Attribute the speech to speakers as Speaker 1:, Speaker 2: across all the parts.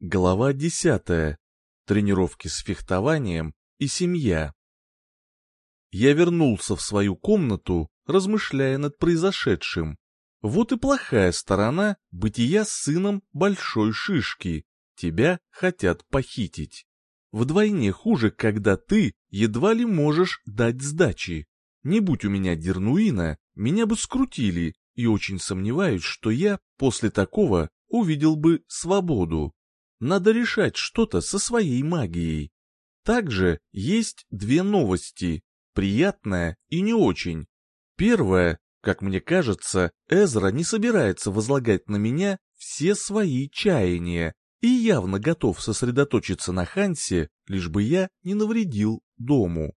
Speaker 1: Глава десятая. Тренировки с фехтованием и семья. Я вернулся в свою комнату, размышляя над произошедшим. Вот и плохая сторона бытия с сыном большой шишки. Тебя хотят похитить. Вдвойне хуже, когда ты едва ли можешь дать сдачи. Не будь у меня Дернуина, меня бы скрутили, и очень сомневаюсь, что я после такого увидел бы свободу. Надо решать что-то со своей магией. Также есть две новости, приятная и не очень. Первая, как мне кажется, Эзра не собирается возлагать на меня все свои чаяния и явно готов сосредоточиться на Хансе, лишь бы я не навредил дому.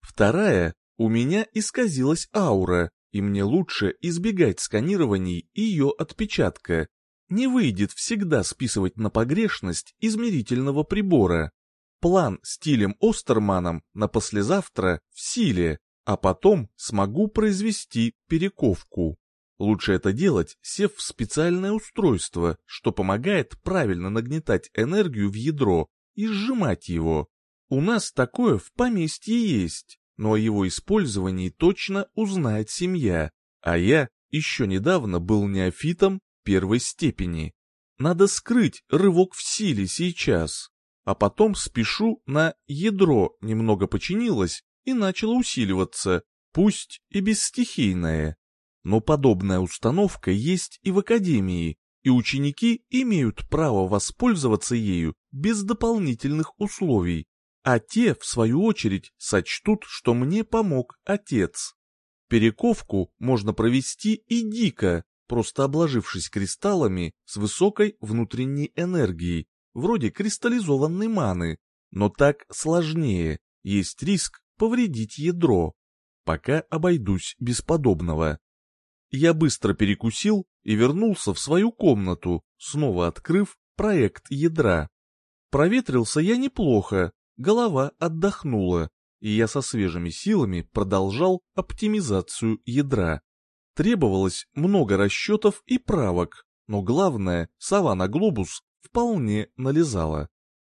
Speaker 1: Вторая, у меня исказилась аура, и мне лучше избегать сканирований ее отпечатка, не выйдет всегда списывать на погрешность измерительного прибора. План стилем Остерманом на послезавтра в силе, а потом смогу произвести перековку. Лучше это делать, сев в специальное устройство, что помогает правильно нагнетать энергию в ядро и сжимать его. У нас такое в поместье есть, но о его использовании точно узнает семья, а я еще недавно был неофитом первой степени. Надо скрыть рывок в силе сейчас, а потом спешу на ядро немного починилось и начало усиливаться, пусть и бесстихийное. Но подобная установка есть и в академии, и ученики имеют право воспользоваться ею без дополнительных условий, а те, в свою очередь, сочтут, что мне помог отец. Перековку можно провести и дико, просто обложившись кристаллами с высокой внутренней энергией, вроде кристаллизованной маны, но так сложнее, есть риск повредить ядро. Пока обойдусь без подобного. Я быстро перекусил и вернулся в свою комнату, снова открыв проект ядра. Проветрился я неплохо, голова отдохнула, и я со свежими силами продолжал оптимизацию ядра. Требовалось много расчетов и правок, но главное, сова глобус вполне налезала.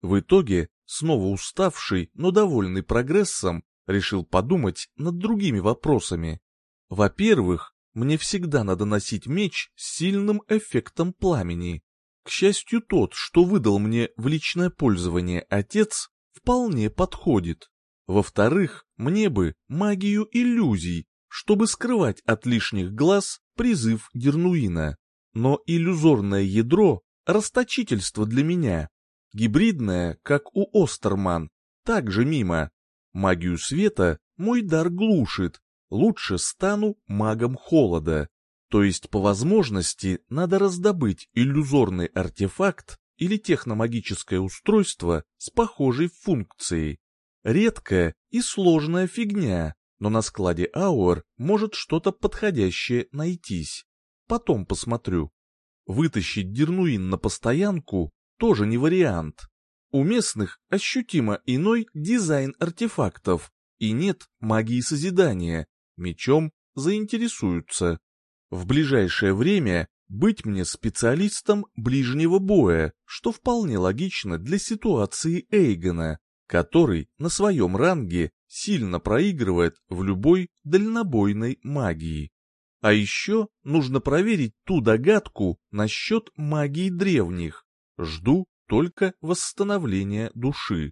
Speaker 1: В итоге, снова уставший, но довольный прогрессом, решил подумать над другими вопросами. Во-первых, мне всегда надо носить меч с сильным эффектом пламени. К счастью, тот, что выдал мне в личное пользование отец, вполне подходит. Во-вторых, мне бы магию иллюзий, чтобы скрывать от лишних глаз призыв Гернуина. Но иллюзорное ядро — расточительство для меня. Гибридное, как у Остерман, также мимо. Магию света мой дар глушит, лучше стану магом холода. То есть по возможности надо раздобыть иллюзорный артефакт или техномагическое устройство с похожей функцией. Редкая и сложная фигня, но на складе Ауэр может что-то подходящее найтись. Потом посмотрю. Вытащить Дернуин на постоянку тоже не вариант. У местных ощутимо иной дизайн артефактов, и нет магии созидания, мечом заинтересуются. В ближайшее время быть мне специалистом ближнего боя, что вполне логично для ситуации Эйгона, который на своем ранге сильно проигрывает в любой дальнобойной магии. А еще нужно проверить ту догадку насчет магии древних. Жду только восстановления души.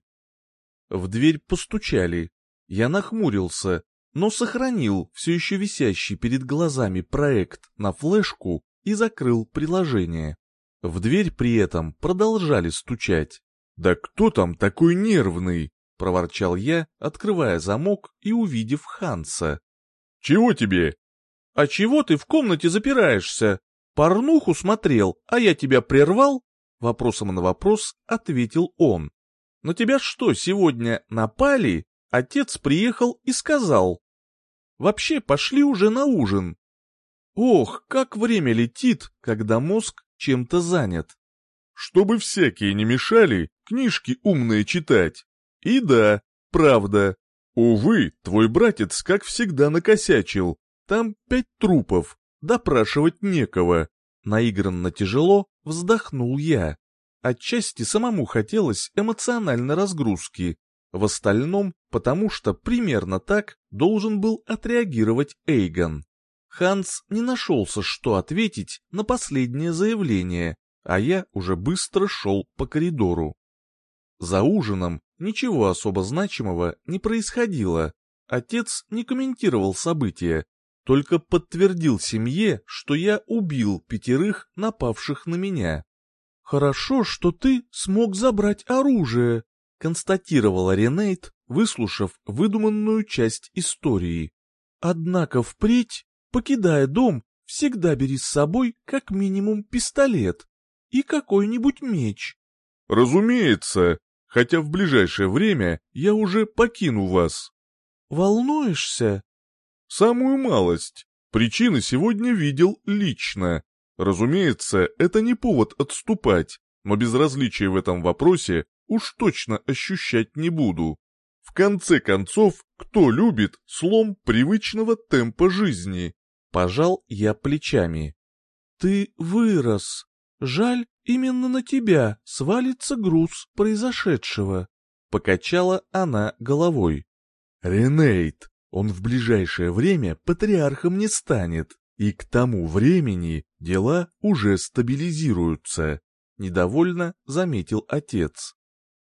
Speaker 1: В дверь постучали. Я нахмурился, но сохранил все еще висящий перед глазами проект на флешку и закрыл приложение. В дверь при этом продолжали стучать. «Да кто там такой нервный?» — проворчал я, открывая замок и увидев Ханса. «Чего тебе?» «А чего ты в комнате запираешься? Порнуху смотрел, а я тебя прервал?» Вопросом на вопрос ответил он. «На тебя что, сегодня напали?» Отец приехал и сказал. «Вообще, пошли уже на ужин». Ох, как время летит, когда мозг чем-то занят. Чтобы всякие не мешали, книжки умные читать. И да, правда. Увы, твой братец, как всегда, накосячил. Там пять трупов, допрашивать некого. Наигранно тяжело вздохнул я. Отчасти самому хотелось эмоциональной разгрузки, в остальном потому что примерно так должен был отреагировать Эйгон. Ханс не нашелся, что ответить на последнее заявление, а я уже быстро шел по коридору. За ужином ничего особо значимого не происходило. Отец не комментировал события, только подтвердил семье, что я убил пятерых напавших на меня. «Хорошо, что ты смог забрать оружие», — констатировала Ренейт, выслушав выдуманную часть истории. «Однако впредь, покидая дом, всегда бери с собой как минимум пистолет и какой-нибудь меч».
Speaker 2: «Разумеется, хотя в ближайшее время я уже покину вас».
Speaker 1: «Волнуешься?»
Speaker 2: «Самую малость. Причины сегодня видел лично. Разумеется, это не повод отступать, но безразличие в этом вопросе уж точно ощущать не буду. В конце концов, кто любит слом привычного темпа жизни?
Speaker 1: Пожал я плечами. Ты вырос. Жаль, именно на тебя свалится груз произошедшего. Покачала она головой.
Speaker 2: Ренейт, он в ближайшее время патриархом не станет, и к тому времени дела уже стабилизируются,
Speaker 1: недовольно заметил отец.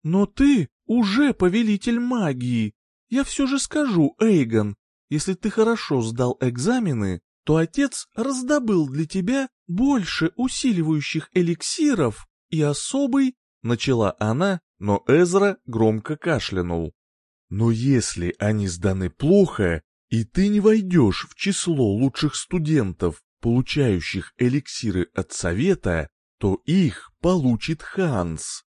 Speaker 1: Но ты уже повелитель магии. Я все же скажу, Эйгон, если ты хорошо сдал экзамены, то отец раздобыл для тебя больше усиливающих эликсиров и особый, начала она, но Эзра громко кашлянул.
Speaker 2: Но если они сданы плохо, и ты не войдешь в число лучших студентов, получающих эликсиры от совета, то их получит Ханс.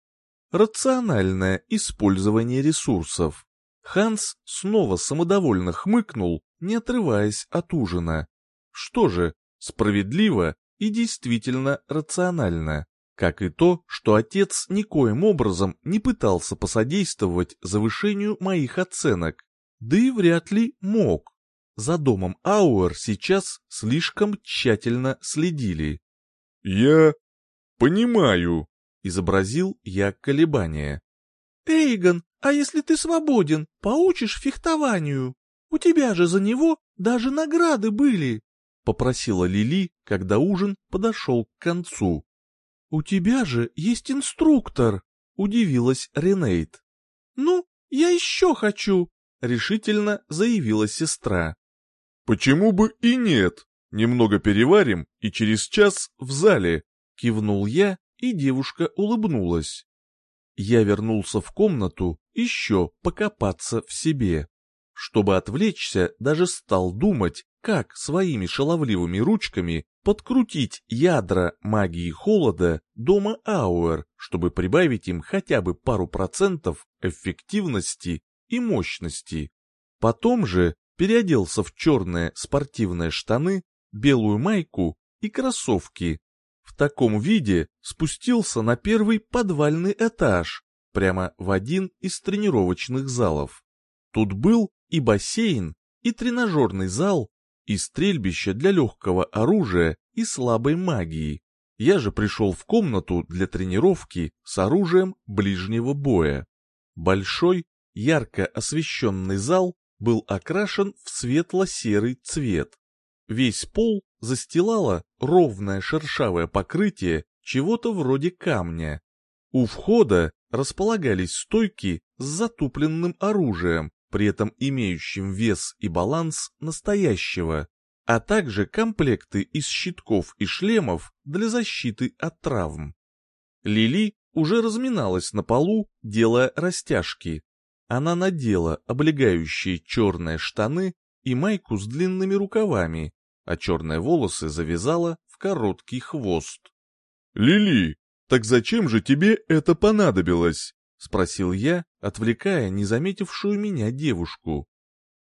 Speaker 1: Рациональное использование ресурсов. Ханс снова самодовольно хмыкнул, не отрываясь от ужина. Что же, справедливо и действительно рационально как и то, что отец никоим образом не пытался посодействовать завышению моих оценок, да и вряд ли мог. За домом Ауэр сейчас слишком тщательно следили.
Speaker 2: «Я понимаю», —
Speaker 1: изобразил я колебания. «Эйгон, а если ты свободен, поучишь фехтованию? У тебя же за него даже награды были», — попросила Лили, когда ужин подошел к концу. «У тебя же есть инструктор», — удивилась Ренейт. «Ну, я еще хочу», — решительно заявила сестра.
Speaker 2: «Почему бы и нет? Немного переварим, и через час в зале», — кивнул я, и девушка улыбнулась.
Speaker 1: Я вернулся в комнату еще покопаться в себе. Чтобы отвлечься, даже стал думать, как своими шаловливыми ручками подкрутить ядра магии холода дома Ауэр, чтобы прибавить им хотя бы пару процентов эффективности и мощности. Потом же переоделся в черные спортивные штаны, белую майку и кроссовки. В таком виде спустился на первый подвальный этаж, прямо в один из тренировочных залов. Тут был и бассейн, и тренажерный зал, и стрельбище для легкого оружия и слабой магии. Я же пришел в комнату для тренировки с оружием ближнего боя. Большой, ярко освещенный зал был окрашен в светло-серый цвет. Весь пол застилало ровное шершавое покрытие чего-то вроде камня. У входа располагались стойки с затупленным оружием, при этом имеющим вес и баланс настоящего, а также комплекты из щитков и шлемов для защиты от травм. Лили уже разминалась на полу, делая растяжки. Она надела облегающие черные штаны и майку с длинными рукавами, а черные волосы завязала в короткий хвост.
Speaker 2: «Лили, так зачем же тебе это понадобилось?»
Speaker 1: — спросил я, отвлекая незаметившую меня девушку.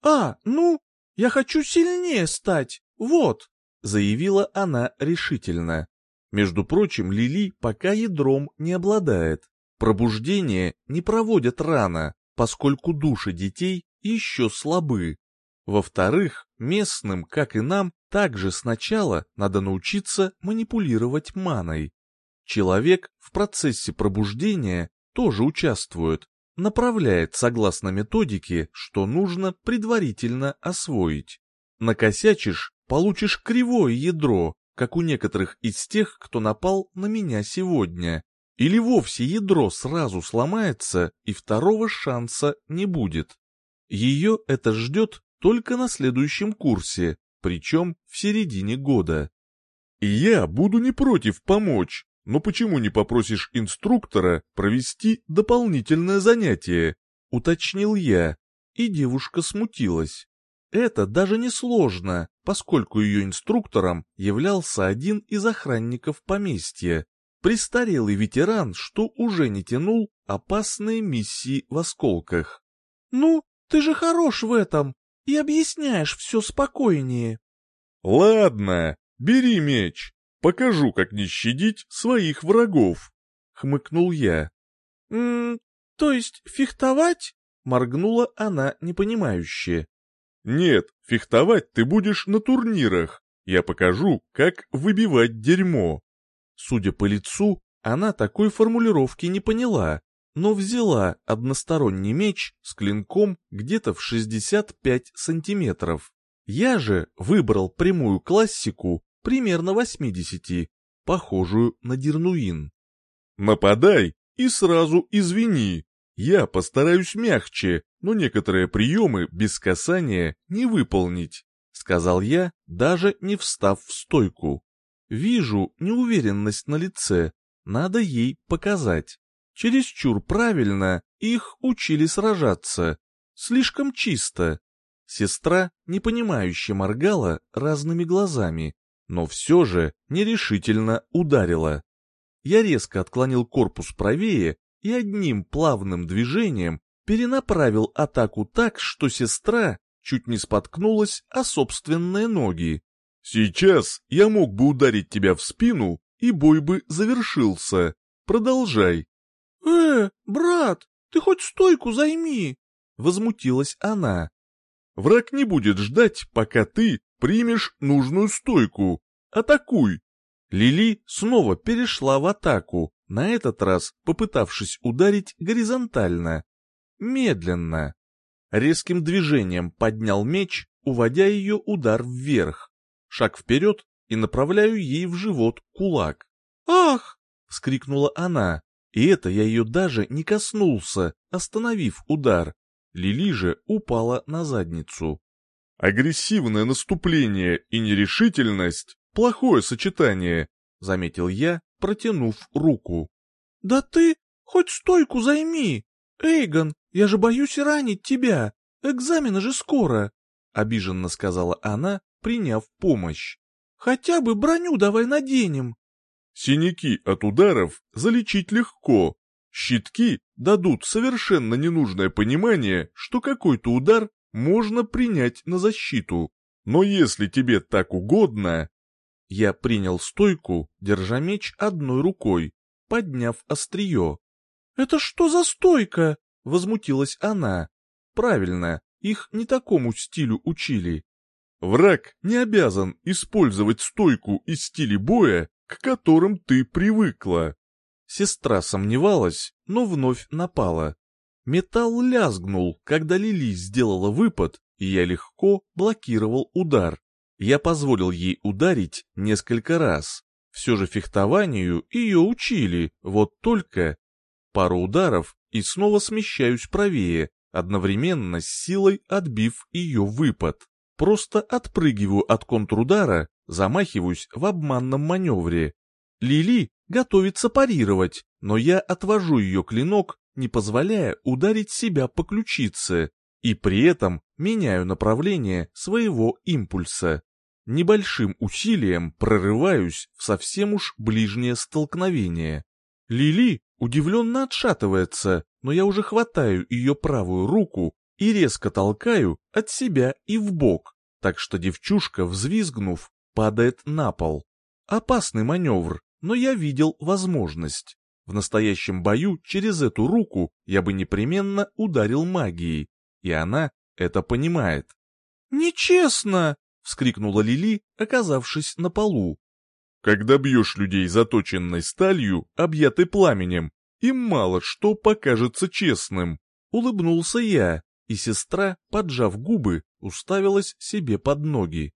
Speaker 1: «А, ну, я хочу сильнее стать, вот!» — заявила она решительно. Между прочим, Лили пока ядром не обладает. Пробуждение не проводят рано, поскольку души детей еще слабы. Во-вторых, местным, как и нам, также сначала надо научиться манипулировать маной. Человек в процессе пробуждения тоже участвует, направляет согласно методике, что нужно предварительно освоить. Накосячишь, получишь кривое ядро, как у некоторых из тех, кто напал на меня сегодня. Или вовсе ядро сразу сломается, и второго шанса не будет. Ее это ждет только на следующем курсе, причем в середине года.
Speaker 2: Я буду не против помочь, но почему не попросишь инструктора провести дополнительное занятие?
Speaker 1: Уточнил я, и девушка смутилась. Это даже не сложно, поскольку ее инструктором являлся один из охранников поместья, престарелый ветеран, что уже не тянул опасные миссии в осколках. «Ну, ты же хорош в этом и объясняешь все спокойнее».
Speaker 2: «Ладно, бери меч, покажу, как не щадить своих врагов», — хмыкнул я.
Speaker 1: «М то есть фехтовать?» — моргнула она непонимающе.
Speaker 2: «Нет, фехтовать ты будешь на турнирах. Я покажу, как выбивать дерьмо».
Speaker 1: Судя по лицу, она такой формулировки не поняла, но взяла односторонний меч с клинком где-то в 65 сантиметров. Я же выбрал прямую классику примерно 80, похожую на дернуин.
Speaker 2: «Нападай и сразу извини. Я постараюсь мягче, но некоторые приемы без касания не выполнить», — сказал я, даже не встав в стойку.
Speaker 1: Вижу неуверенность на лице, надо ей показать. Чересчур правильно их учили сражаться. Слишком чисто. Сестра непонимающе моргала разными глазами, но все же нерешительно ударила. Я резко отклонил корпус правее и одним плавным движением перенаправил атаку так, что сестра чуть не споткнулась о собственные ноги.
Speaker 2: Сейчас я мог бы ударить тебя в спину, и бой бы завершился. Продолжай.
Speaker 1: «Э, брат, ты хоть стойку займи!» — возмутилась она.
Speaker 2: «Враг не будет ждать, пока ты примешь нужную стойку. Атакуй!»
Speaker 1: Лили снова перешла в атаку, на этот раз попытавшись ударить горизонтально. Медленно. Резким движением поднял меч, уводя ее удар вверх шаг вперед и направляю ей в живот кулак. «Ах!» — вскрикнула она, и это я ее даже не коснулся, остановив удар. Лили же упала на задницу.
Speaker 2: «Агрессивное наступление и нерешительность — плохое сочетание», — заметил я, протянув руку.
Speaker 1: «Да ты хоть стойку займи! Эйгон, я же боюсь ранить тебя! Экзамены же скоро!» — обиженно сказала она, приняв помощь. «Хотя бы броню давай наденем».
Speaker 2: «Синяки от ударов залечить легко. Щитки дадут совершенно ненужное понимание, что какой-то удар можно принять на защиту. Но если тебе так угодно...»
Speaker 1: Я принял стойку, держа меч одной рукой, подняв острие. «Это что за стойка?» — возмутилась она. «Правильно, их не такому стилю учили.
Speaker 2: Враг не обязан использовать стойку и стили боя, к которым ты привыкла.
Speaker 1: Сестра сомневалась, но вновь напала. Металл лязгнул, когда Лили сделала выпад, и я легко блокировал удар. Я позволил ей ударить несколько раз. Все же фехтованию ее учили, вот только... Пару ударов и снова смещаюсь правее, одновременно с силой отбив ее выпад. Просто отпрыгиваю от контрудара, замахиваюсь в обманном маневре. Лили готовится парировать, но я отвожу ее клинок, не позволяя ударить себя по ключице, и при этом меняю направление своего импульса. Небольшим усилием прорываюсь в совсем уж ближнее столкновение. Лили удивленно отшатывается, но я уже хватаю ее правую руку и резко толкаю от себя и в бок, так что девчушка, взвизгнув, падает на пол. Опасный маневр, но я видел возможность. В настоящем бою через эту руку я бы непременно ударил магией, и она это понимает. «Нечестно!» — вскрикнула Лили, оказавшись на полу.
Speaker 2: Когда бьешь людей заточенной сталью, объятой пламенем, им мало что покажется честным.
Speaker 1: Улыбнулся я, и сестра, поджав губы, уставилась себе под ноги.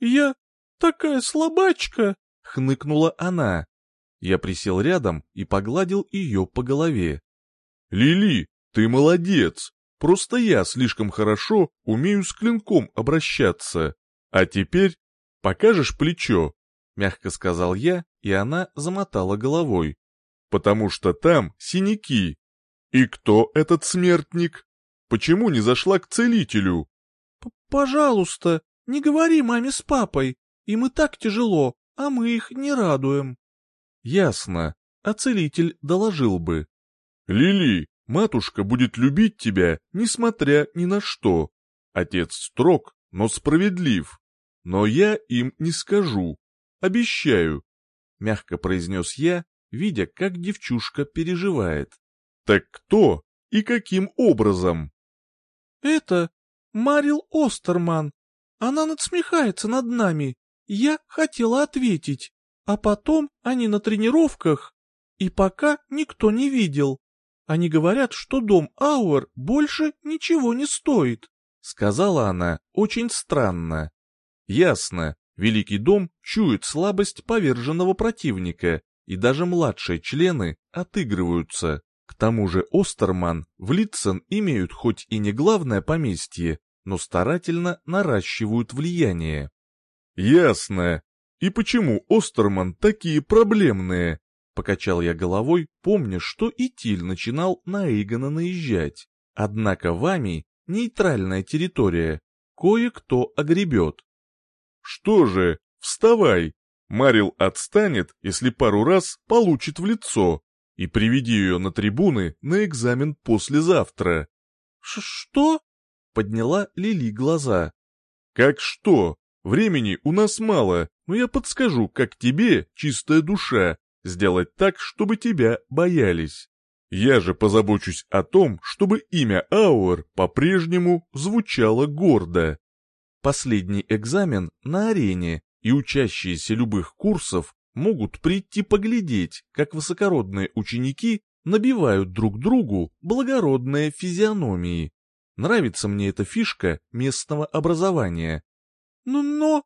Speaker 1: «Я такая слабачка!» — хныкнула она. Я присел рядом и погладил ее по голове.
Speaker 2: «Лили, ты молодец! Просто я слишком хорошо умею с клинком обращаться. А теперь покажешь плечо?» — мягко сказал я, и она замотала головой. «Потому что там синяки. И кто этот смертник? Почему не зашла к целителю?»
Speaker 3: «Пожалуйста, не говори маме с папой. Им и так тяжело, а мы их не радуем».
Speaker 1: «Ясно. А целитель доложил бы».
Speaker 2: «Лили, матушка будет любить тебя, несмотря ни на что. Отец строг, но справедлив. Но я им не скажу. Обещаю», — мягко произнес я, видя, как девчушка переживает. «Так кто и каким образом?»
Speaker 3: «Это Марил Остерман. Она надсмехается над нами. Я хотела ответить. А потом они на тренировках, и пока никто не видел. Они говорят, что дом Ауэр больше ничего не стоит.
Speaker 1: Сказала она очень странно. Ясно, Великий дом чует слабость поверженного противника, и даже младшие члены отыгрываются. К тому же Остерман в Литцен имеют хоть и не главное поместье, но старательно наращивают влияние.
Speaker 2: «Ясно. И почему Остерман такие проблемные?»
Speaker 1: Покачал я головой, помня, что и Тиль начинал на Эйгона наезжать. Однако вами нейтральная территория, кое-кто огребет.
Speaker 2: «Что же, вставай!» Марил отстанет, если пару раз получит в лицо, и приведи ее на трибуны на экзамен послезавтра.
Speaker 3: Ш «Что?»
Speaker 1: — подняла Лили глаза.
Speaker 2: «Как что? Времени у нас мало, но я подскажу, как тебе, чистая душа, сделать так, чтобы тебя боялись. Я же позабочусь о том, чтобы имя Ауэр по-прежнему звучало гордо».
Speaker 1: Последний экзамен на арене, и учащиеся любых курсов могут прийти поглядеть, как высокородные ученики набивают друг другу благородные физиономии. Нравится мне эта фишка местного образования.
Speaker 3: Ну, но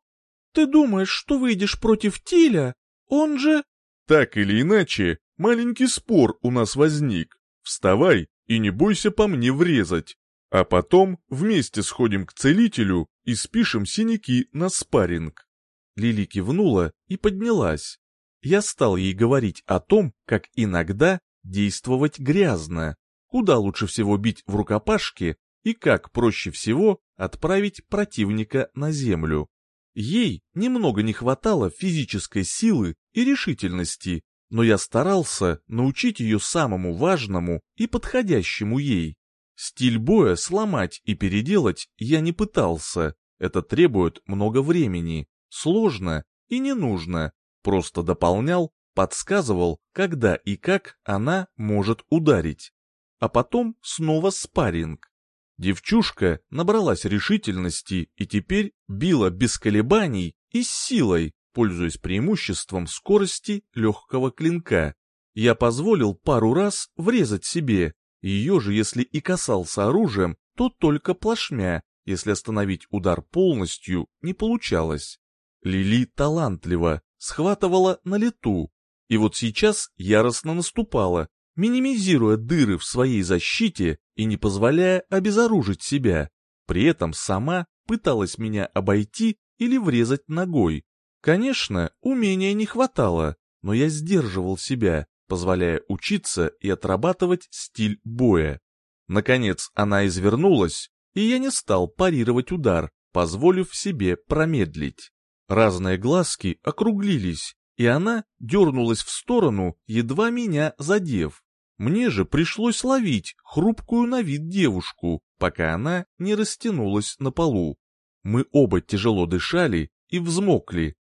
Speaker 3: ты думаешь, что выйдешь против Тиля? Он же...
Speaker 2: Так или иначе, маленький спор у нас возник. Вставай и не бойся по мне врезать. А потом вместе сходим к целителю и спишем синяки на спарринг.
Speaker 1: Лили кивнула и поднялась. Я стал ей говорить о том, как иногда действовать грязно, куда лучше всего бить в рукопашке и как проще всего отправить противника на землю. Ей немного не хватало физической силы и решительности, но я старался научить ее самому важному и подходящему ей. Стиль боя сломать и переделать я не пытался, это требует много времени, сложно и не нужно, просто дополнял, подсказывал, когда и как она может ударить. А потом снова спарринг. Девчушка набралась решительности и теперь била без колебаний и с силой, пользуясь преимуществом скорости легкого клинка. Я позволил пару раз врезать себе, ее же если и касался оружием, то только плашмя, если остановить удар полностью не получалось. Лили талантливо, схватывала на лету, и вот сейчас яростно наступала, минимизируя дыры в своей защите и не позволяя обезоружить себя. При этом сама пыталась меня обойти или врезать ногой. Конечно, умения не хватало, но я сдерживал себя, позволяя учиться и отрабатывать стиль боя. Наконец она извернулась, и я не стал парировать удар, позволив себе промедлить. Разные глазки округлились, и она дернулась в сторону, едва меня задев. Мне же пришлось ловить хрупкую на вид девушку, пока она не растянулась на полу. Мы оба тяжело дышали и взмокли.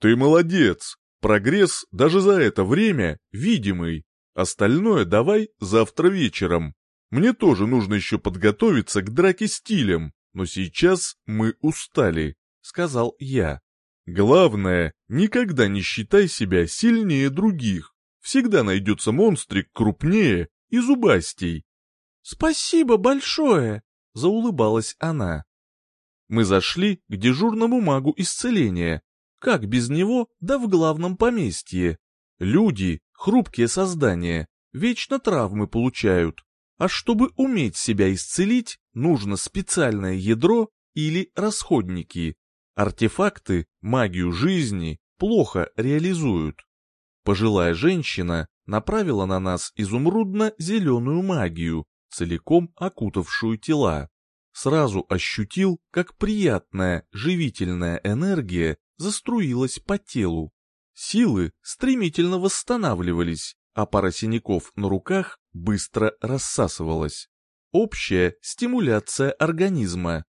Speaker 2: «Ты молодец! Прогресс даже за это время видимый. Остальное давай завтра вечером. Мне тоже нужно еще подготовиться к драке стилем, но сейчас мы устали», — сказал я. Главное, никогда не считай себя сильнее других. Всегда найдется монстрик крупнее и зубастей.
Speaker 3: «Спасибо большое!» — заулыбалась она.
Speaker 1: Мы зашли к дежурному магу исцеления. Как без него, да в главном поместье. Люди — хрупкие создания, вечно травмы получают. А чтобы уметь себя исцелить, нужно специальное ядро или расходники. Артефакты магию жизни плохо реализуют. Пожилая женщина направила на нас изумрудно-зеленую магию, целиком окутавшую тела. Сразу ощутил, как приятная живительная энергия заструилась по телу. Силы стремительно восстанавливались, а пара синяков на руках быстро рассасывалась. Общая стимуляция организма.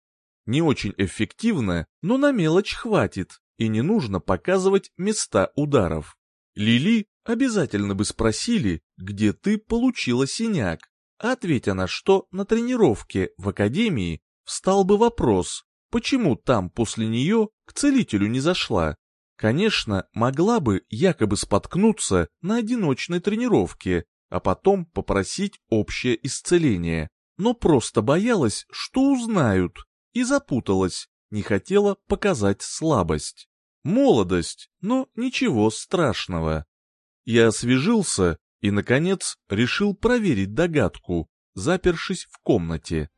Speaker 1: Не очень эффективно, но на мелочь хватит, и не нужно показывать места ударов. Лили обязательно бы спросили, где ты получила синяк, Ответя на что на тренировке в академии встал бы вопрос, почему там после нее к целителю не зашла. Конечно, могла бы якобы споткнуться на одиночной тренировке, а потом попросить общее исцеление, но просто боялась, что узнают, и запуталась, не хотела показать слабость. Молодость, но ничего страшного. Я освежился и, наконец, решил проверить догадку, запершись в комнате.